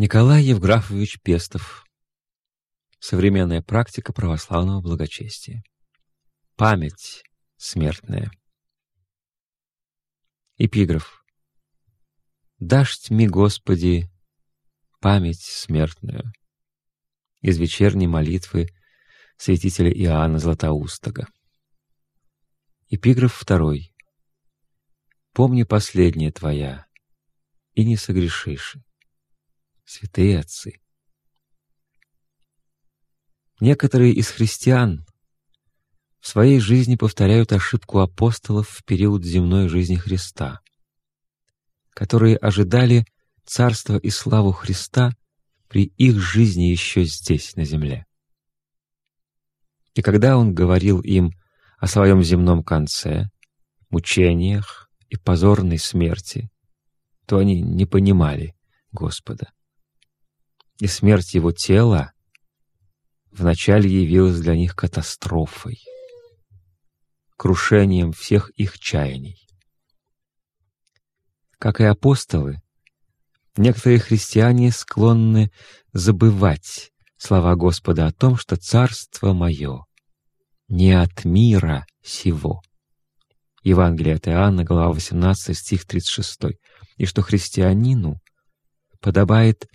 Николай Евграфович Пестов. Современная практика православного благочестия. Память смертная. Эпиграф. «Дашь тьми, Господи, память смертную» из вечерней молитвы святителя Иоанна Златоустого. Эпиграф второй. «Помни последнее твоя, и не согрешишь» святые отцы. Некоторые из христиан в своей жизни повторяют ошибку апостолов в период земной жизни Христа, которые ожидали царства и славу Христа при их жизни еще здесь, на земле. И когда Он говорил им о своем земном конце, мучениях и позорной смерти, то они не понимали Господа и смерть его тела вначале явилась для них катастрофой, крушением всех их чаяний. Как и апостолы, некоторые христиане склонны забывать слова Господа о том, что «Царство мое не от мира сего». Евангелие от Иоанна, глава 18, стих 36, и что христианину подобает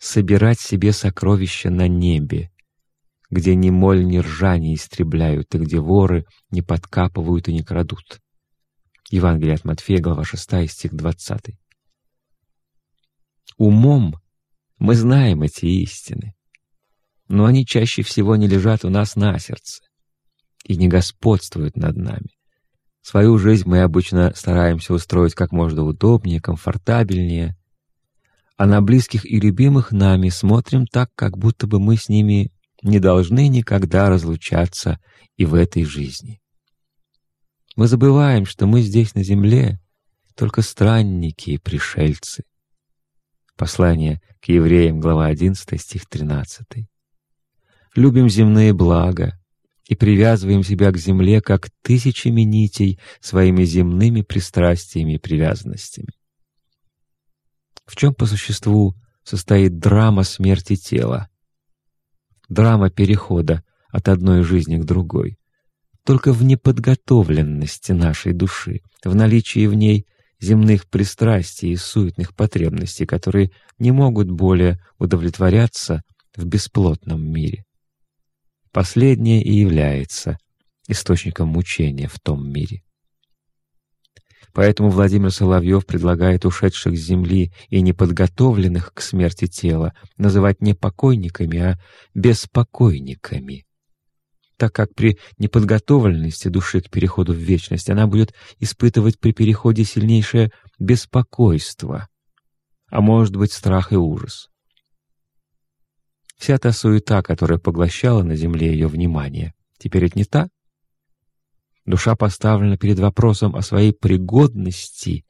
собирать себе сокровища на небе, где ни моль, ни ржа не истребляют, и где воры не подкапывают и не крадут. Евангелие от Матфея, глава 6, стих 20. Умом мы знаем эти истины, но они чаще всего не лежат у нас на сердце и не господствуют над нами. Свою жизнь мы обычно стараемся устроить как можно удобнее, комфортабельнее, а на близких и любимых нами смотрим так, как будто бы мы с ними не должны никогда разлучаться и в этой жизни. Мы забываем, что мы здесь на земле только странники и пришельцы. Послание к евреям, глава 11, стих 13. Любим земные блага и привязываем себя к земле, как тысячами нитей своими земными пристрастиями и привязанностями. В чем по существу состоит драма смерти тела? Драма перехода от одной жизни к другой. Только в неподготовленности нашей души, в наличии в ней земных пристрастий и суетных потребностей, которые не могут более удовлетворяться в бесплотном мире. Последнее и является источником мучения в том мире. Поэтому Владимир Соловьев предлагает ушедших с земли и неподготовленных к смерти тела называть не покойниками, а беспокойниками, так как при неподготовленности души к переходу в вечность она будет испытывать при переходе сильнейшее беспокойство, а может быть страх и ужас. Вся та суета, которая поглощала на земле ее внимание, теперь отнята, душа поставлена перед вопросом о своей пригодности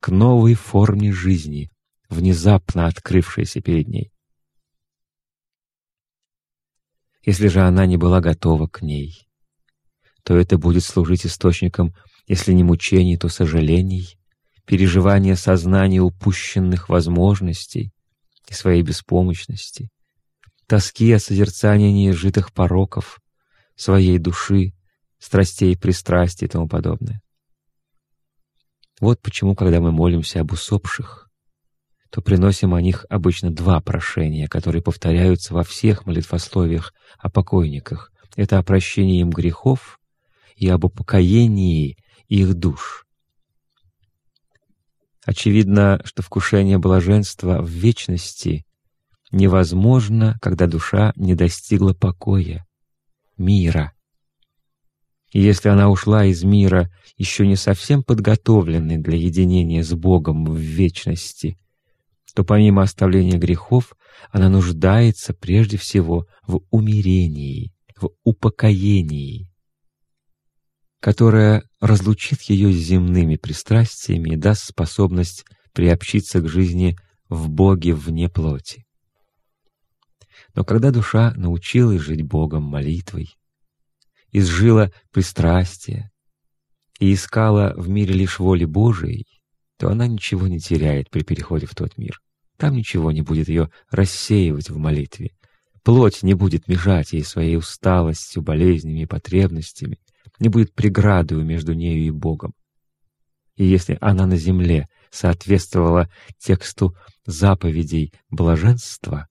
к новой форме жизни, внезапно открывшейся перед ней. Если же она не была готова к ней, то это будет служить источником, если не мучений, то сожалений, переживания сознания упущенных возможностей и своей беспомощности, тоски о созерцании неизжитых пороков своей души, страстей, пристрастий и тому подобное. Вот почему, когда мы молимся об усопших, то приносим о них обычно два прошения, которые повторяются во всех молитвословиях о покойниках. Это о прощении им грехов и об упокоении их душ. Очевидно, что вкушение блаженства в вечности невозможно, когда душа не достигла покоя, мира, если она ушла из мира, еще не совсем подготовленной для единения с Богом в вечности, то помимо оставления грехов она нуждается прежде всего в умирении, в упокоении, которое разлучит ее с земными пристрастиями и даст способность приобщиться к жизни в Боге вне плоти. Но когда душа научилась жить Богом молитвой, изжила пристрастие и искала в мире лишь воли Божией, то она ничего не теряет при переходе в тот мир. Там ничего не будет ее рассеивать в молитве. Плоть не будет мешать ей своей усталостью, болезнями и потребностями, не будет преградою между нею и Богом. И если она на земле соответствовала тексту заповедей блаженства,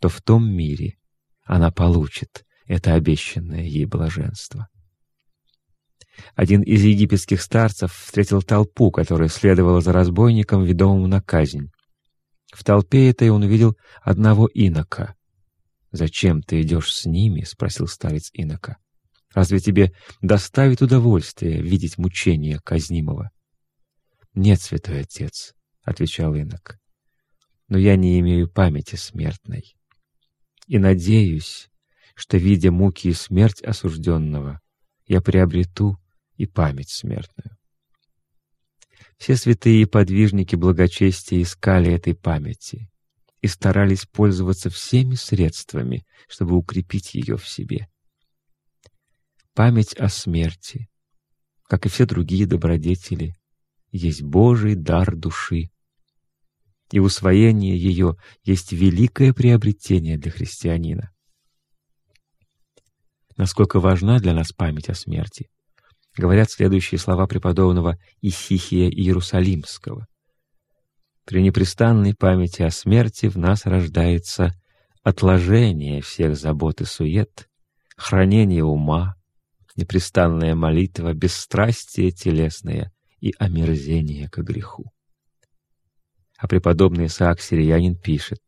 то в том мире она получит это обещанное ей блаженство. Один из египетских старцев встретил толпу, которая следовала за разбойником, ведомым на казнь. В толпе этой он увидел одного инока. «Зачем ты идешь с ними?» — спросил старец инока. «Разве тебе доставит удовольствие видеть мучения казнимого?» «Нет, святой отец», — отвечал инок, — «но я не имею памяти смертной. И надеюсь, что, видя муки и смерть осужденного, я приобрету и память смертную. Все святые и подвижники благочестия искали этой памяти и старались пользоваться всеми средствами, чтобы укрепить ее в себе. Память о смерти, как и все другие добродетели, есть Божий дар души, и усвоение ее есть великое приобретение для христианина. Насколько важна для нас память о смерти, говорят следующие слова преподобного Исихия Иерусалимского. «При непрестанной памяти о смерти в нас рождается отложение всех забот и сует, хранение ума, непрестанная молитва, бесстрастие телесное и омерзение к греху». А преподобный Исаак Сириянин пишет,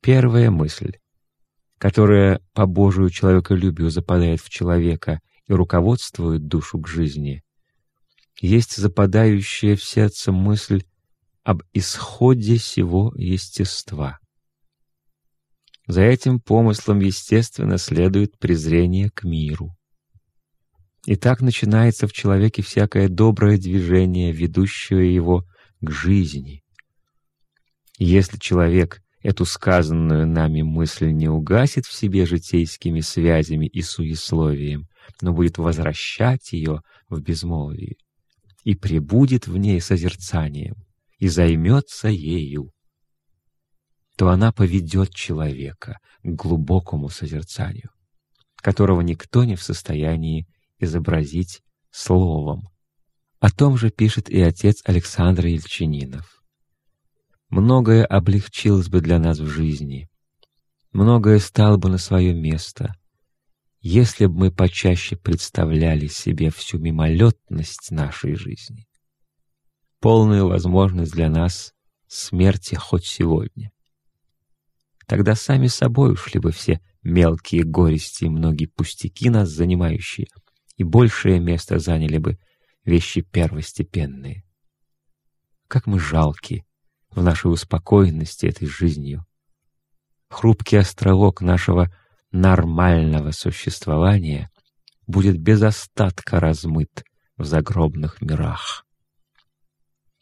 «Первая мысль, которая по Божию человеколюбию западает в человека и руководствует душу к жизни, есть западающая в сердце мысль об исходе всего естества. За этим помыслом, естественно, следует презрение к миру. И так начинается в человеке всякое доброе движение, ведущее его к жизни. Если человек эту сказанную нами мысль не угасит в себе житейскими связями и суесловием, но будет возвращать ее в безмолвие, и пребудет в ней созерцанием, и займется ею, то она поведет человека к глубокому созерцанию, которого никто не в состоянии изобразить словом. О том же пишет и отец Александр Ельчининов. Многое облегчилось бы для нас в жизни, многое стало бы на свое место, если бы мы почаще представляли себе всю мимолетность нашей жизни, полную возможность для нас смерти хоть сегодня. Тогда сами собой ушли бы все мелкие горести и многие пустяки нас занимающие, и большее место заняли бы вещи первостепенные. Как мы жалки в нашей успокоенности этой жизнью. Хрупкий островок нашего нормального существования будет без остатка размыт в загробных мирах.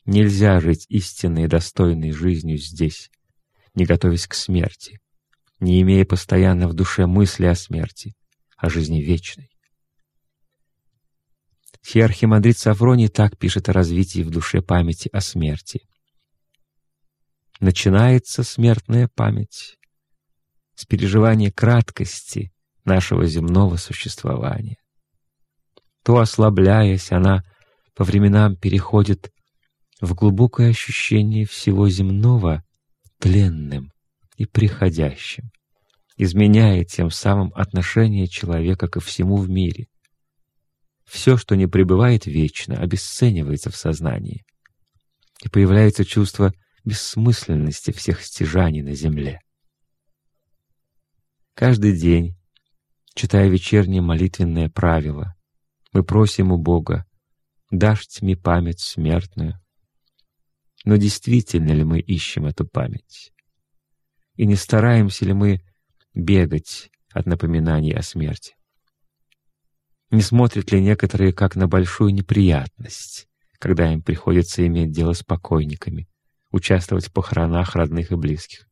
Нельзя жить истинной и достойной жизнью здесь, не готовясь к смерти, не имея постоянно в душе мысли о смерти, о жизни вечной. Сиархимандрит Савроний так пишет о развитии в душе памяти о смерти. Начинается смертная память с переживания краткости нашего земного существования. То ослабляясь, она по временам переходит в глубокое ощущение всего земного тленным и приходящим, изменяя тем самым отношение человека ко всему в мире. Все, что не пребывает вечно, обесценивается в сознании, и появляется чувство бессмысленности всех стяжаний на земле. Каждый день, читая вечернее молитвенное правило, мы просим у Бога, «Дашь тьме память смертную». Но действительно ли мы ищем эту память? И не стараемся ли мы бегать от напоминаний о смерти? Не смотрят ли некоторые как на большую неприятность, когда им приходится иметь дело с покойниками, участвовать в похоронах родных и близких?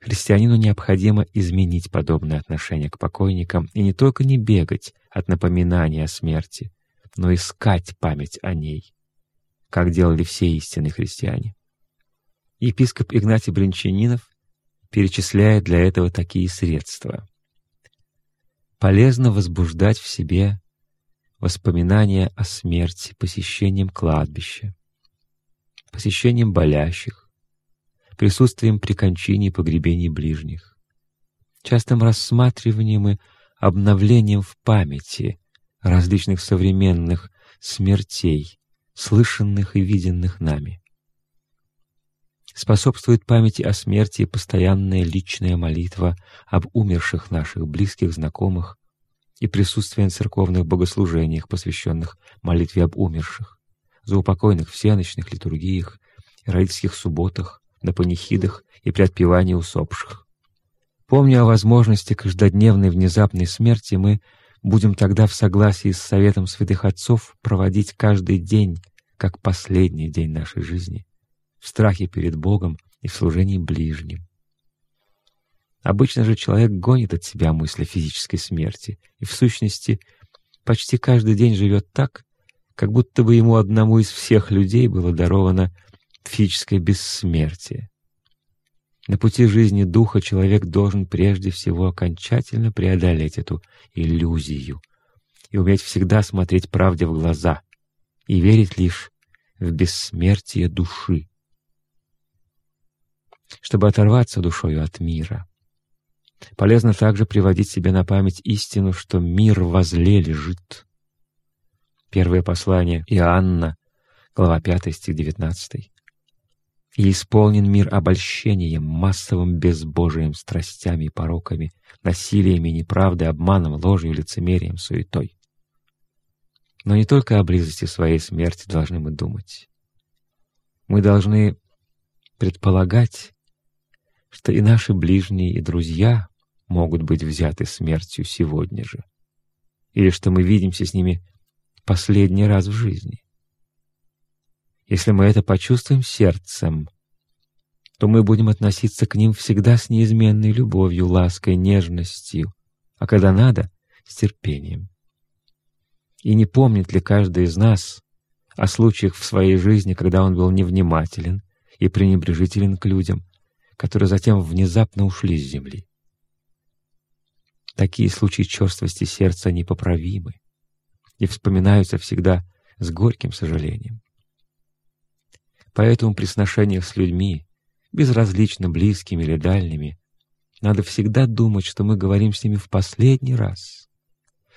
Христианину необходимо изменить подобное отношение к покойникам и не только не бегать от напоминания о смерти, но искать память о ней, как делали все истинные христиане. Епископ Игнатий Бринчанинов перечисляет для этого такие средства. Полезно возбуждать в себе воспоминания о смерти посещением кладбища, посещением болящих, присутствием при кончине и погребении ближних, частым рассматриванием и обновлением в памяти различных современных смертей, слышанных и виденных нами. Способствует памяти о смерти постоянная личная молитва об умерших наших близких, знакомых и присутствие на церковных богослужениях, посвященных молитве об умерших, за упокойных всеночных литургиях, родительских субботах, на панихидах и при отпевании усопших. Помня о возможности каждодневной внезапной смерти, мы будем тогда в согласии с советом святых отцов проводить каждый день как последний день нашей жизни, в страхе перед Богом и в служении ближним. Обычно же человек гонит от себя мысли физической смерти и, в сущности, почти каждый день живет так, как будто бы ему одному из всех людей было даровано физическое бессмертие. На пути жизни духа человек должен прежде всего окончательно преодолеть эту иллюзию и уметь всегда смотреть правде в глаза и верить лишь в бессмертие души. Чтобы оторваться душою от мира, полезно также приводить себе на память истину, что мир возле лежит. Первое послание Иоанна, глава 5, стих 19 и исполнен мир обольщением, массовым безбожием, страстями и пороками, насилиями, неправдой, обманом, ложью, лицемерием, суетой. Но не только о близости своей смерти должны мы думать. Мы должны предполагать, что и наши ближние и друзья могут быть взяты смертью сегодня же, или что мы видимся с ними последний раз в жизни. Если мы это почувствуем сердцем, то мы будем относиться к ним всегда с неизменной любовью, лаской, нежностью, а когда надо — с терпением. И не помнит ли каждый из нас о случаях в своей жизни, когда он был невнимателен и пренебрежителен к людям, которые затем внезапно ушли с земли? Такие случаи черствости сердца непоправимы и вспоминаются всегда с горьким сожалением. Поэтому при сношениях с людьми, безразлично близкими или дальними, надо всегда думать, что мы говорим с ними в последний раз,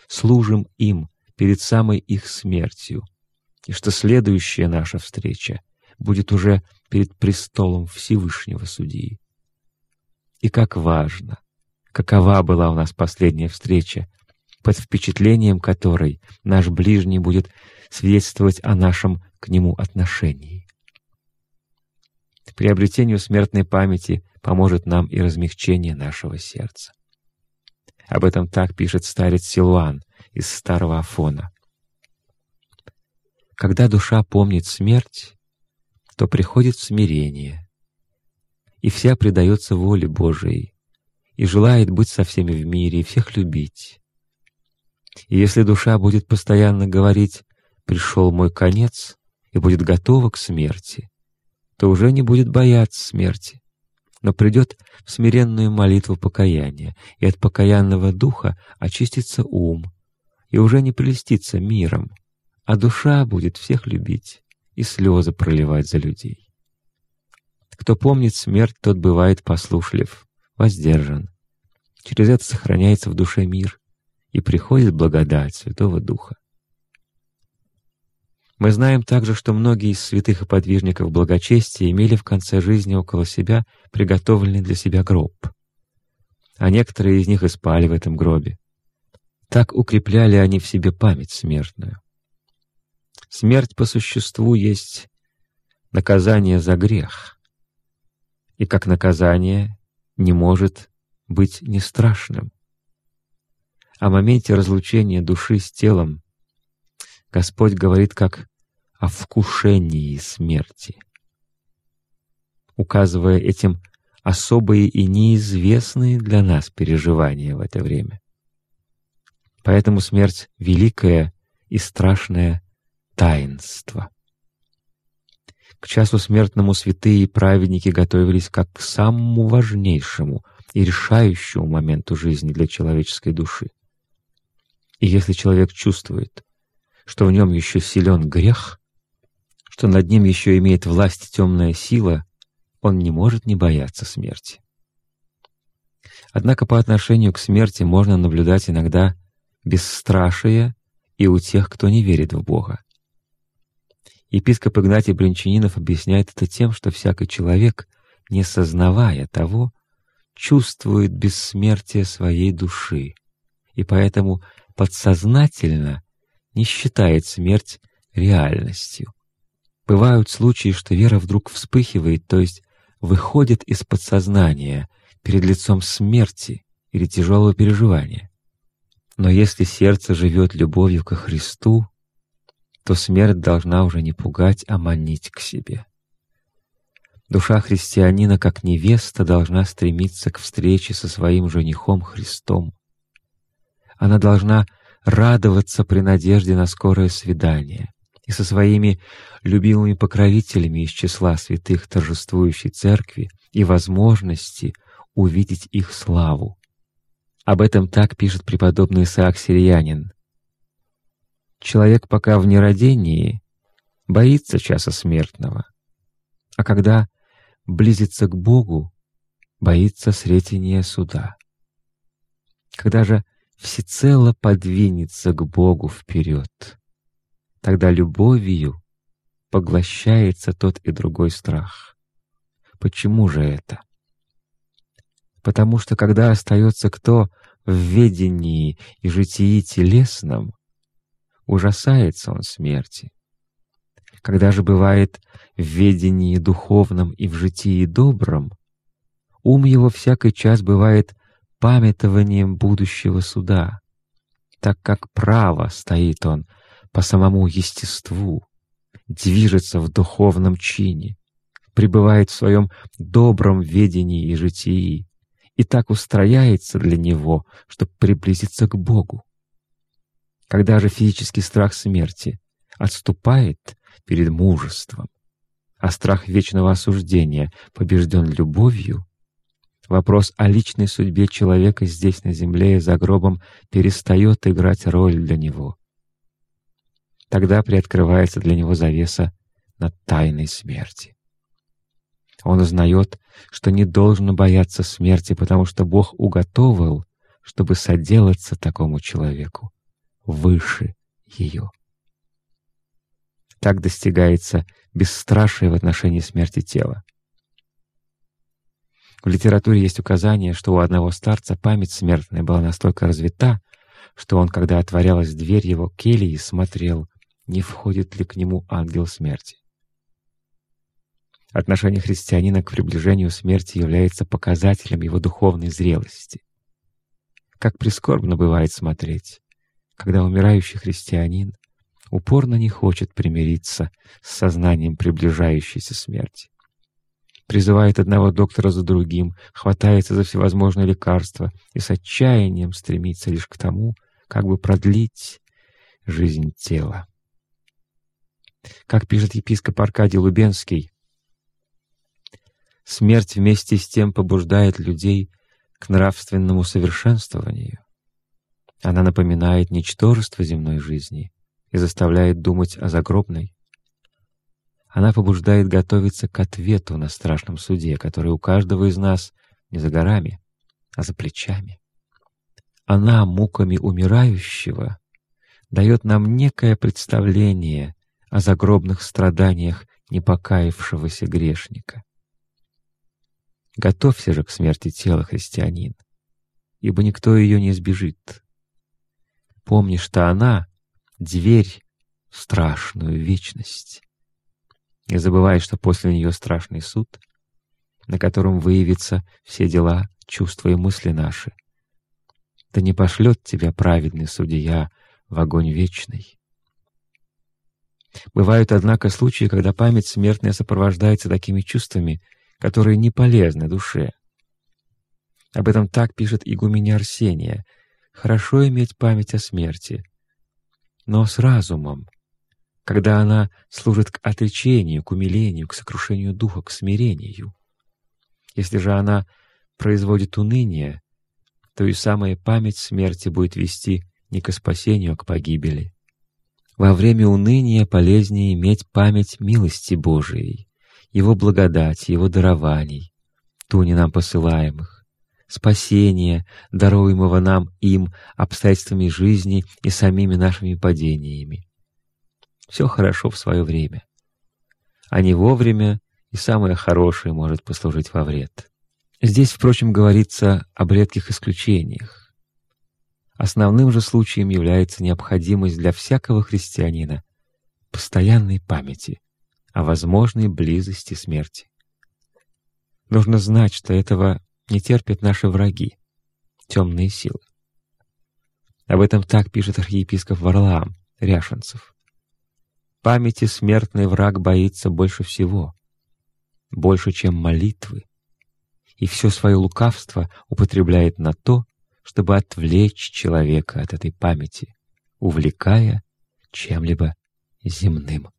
служим им перед самой их смертью, и что следующая наша встреча будет уже перед престолом Всевышнего Судьи. И как важно, какова была у нас последняя встреча, под впечатлением которой наш ближний будет свидетельствовать о нашем к нему отношении. Приобретению смертной памяти поможет нам и размягчение нашего сердца. Об этом так пишет старец Силуан из Старого Афона. Когда душа помнит смерть, то приходит смирение, и вся предается воле Божией, и желает быть со всеми в мире и всех любить. И если душа будет постоянно говорить «пришел мой конец» и будет готова к смерти, то уже не будет бояться смерти, но придет в смиренную молитву покаяния, и от покаянного духа очистится ум, и уже не прелестится миром, а душа будет всех любить и слезы проливать за людей. Кто помнит смерть, тот бывает послушлив, воздержан. Через это сохраняется в душе мир, и приходит благодать Святого Духа. Мы знаем также, что многие из святых и подвижников благочестия имели в конце жизни около себя приготовленный для себя гроб. А некоторые из них и спали в этом гробе. Так укрепляли они в себе память смертную. Смерть по существу есть наказание за грех, и как наказание не может быть не страшным. О моменте разлучения души с телом Господь говорит как о вкушении смерти, указывая этим особые и неизвестные для нас переживания в это время. Поэтому смерть — великое и страшное таинство. К часу смертному святые и праведники готовились как к самому важнейшему и решающему моменту жизни для человеческой души. И если человек чувствует, что в нем еще силен грех, что над ним еще имеет власть темная сила, он не может не бояться смерти. Однако по отношению к смерти можно наблюдать иногда бесстрашие и у тех, кто не верит в Бога. Епископ Игнатий Бринчанинов объясняет это тем, что всякий человек, не сознавая того, чувствует бессмертие своей души, и поэтому подсознательно не считает смерть реальностью. Бывают случаи, что вера вдруг вспыхивает, то есть выходит из подсознания перед лицом смерти или тяжелого переживания. Но если сердце живет любовью ко Христу, то смерть должна уже не пугать, а манить к себе. Душа христианина, как невеста, должна стремиться к встрече со своим женихом Христом. Она должна радоваться при надежде на скорое свидание и со своими любимыми покровителями из числа святых торжествующей церкви и возможности увидеть их славу. Об этом так пишет преподобный Исаак Сириянин. «Человек пока в нерадении боится часа смертного, а когда близится к Богу, боится сретения суда. Когда же всецело подвинется к Богу вперед. Тогда любовью поглощается тот и другой страх. Почему же это? Потому что когда остается кто в ведении и житии телесном, ужасается он смерти. Когда же бывает в ведении духовном и в житии добром, ум его всякий час бывает памятованием будущего суда, так как право стоит он по самому естеству, движется в духовном чине, пребывает в своем добром ведении и житии, и так устрояется для него, чтобы приблизиться к Богу. Когда же физический страх смерти отступает перед мужеством, а страх вечного осуждения побежден любовью, Вопрос о личной судьбе человека здесь, на земле и за гробом, перестает играть роль для него. Тогда приоткрывается для него завеса над тайной смерти. Он узнает, что не должен бояться смерти, потому что Бог уготовил, чтобы соделаться такому человеку выше ее. Так достигается бесстрашие в отношении смерти тела. В литературе есть указание, что у одного старца память смертная была настолько развита, что он, когда отворялась дверь его кельи, смотрел, не входит ли к нему ангел смерти. Отношение христианина к приближению смерти является показателем его духовной зрелости. Как прискорбно бывает смотреть, когда умирающий христианин упорно не хочет примириться с сознанием приближающейся смерти призывает одного доктора за другим, хватается за всевозможные лекарства и с отчаянием стремится лишь к тому, как бы продлить жизнь тела. Как пишет епископ Аркадий Лубенский, смерть вместе с тем побуждает людей к нравственному совершенствованию. Она напоминает ничтожество земной жизни и заставляет думать о загробной. Она побуждает готовиться к ответу на страшном суде, который у каждого из нас не за горами, а за плечами. Она муками умирающего дает нам некое представление о загробных страданиях непокаявшегося грешника. Готовься же к смерти тела, христианин, ибо никто ее не избежит. Помни, что она — дверь в страшную вечность. Не забывай, что после нее страшный суд, на котором выявятся все дела, чувства и мысли наши. Да не пошлет тебя праведный судья в огонь вечный. Бывают, однако, случаи, когда память смертная сопровождается такими чувствами, которые не полезны душе. Об этом так пишет игуменя Арсения. «Хорошо иметь память о смерти, но с разумом, когда она служит к отречению, к умилению, к сокрушению духа, к смирению. Если же она производит уныние, то и самая память смерти будет вести не к спасению, а к погибели. Во время уныния полезнее иметь память милости Божией, Его благодати, Его дарований, туни нам посылаемых, спасения, даруемого нам им обстоятельствами жизни и самими нашими падениями. Все хорошо в свое время. А не вовремя и самое хорошее может послужить во вред. Здесь, впрочем, говорится об редких исключениях. Основным же случаем является необходимость для всякого христианина постоянной памяти о возможной близости смерти. Нужно знать, что этого не терпят наши враги, темные силы. Об этом так пишет архиепископ Варлаам Ряшенцев. Памяти смертный враг боится больше всего, больше, чем молитвы, и все свое лукавство употребляет на то, чтобы отвлечь человека от этой памяти, увлекая чем-либо земным.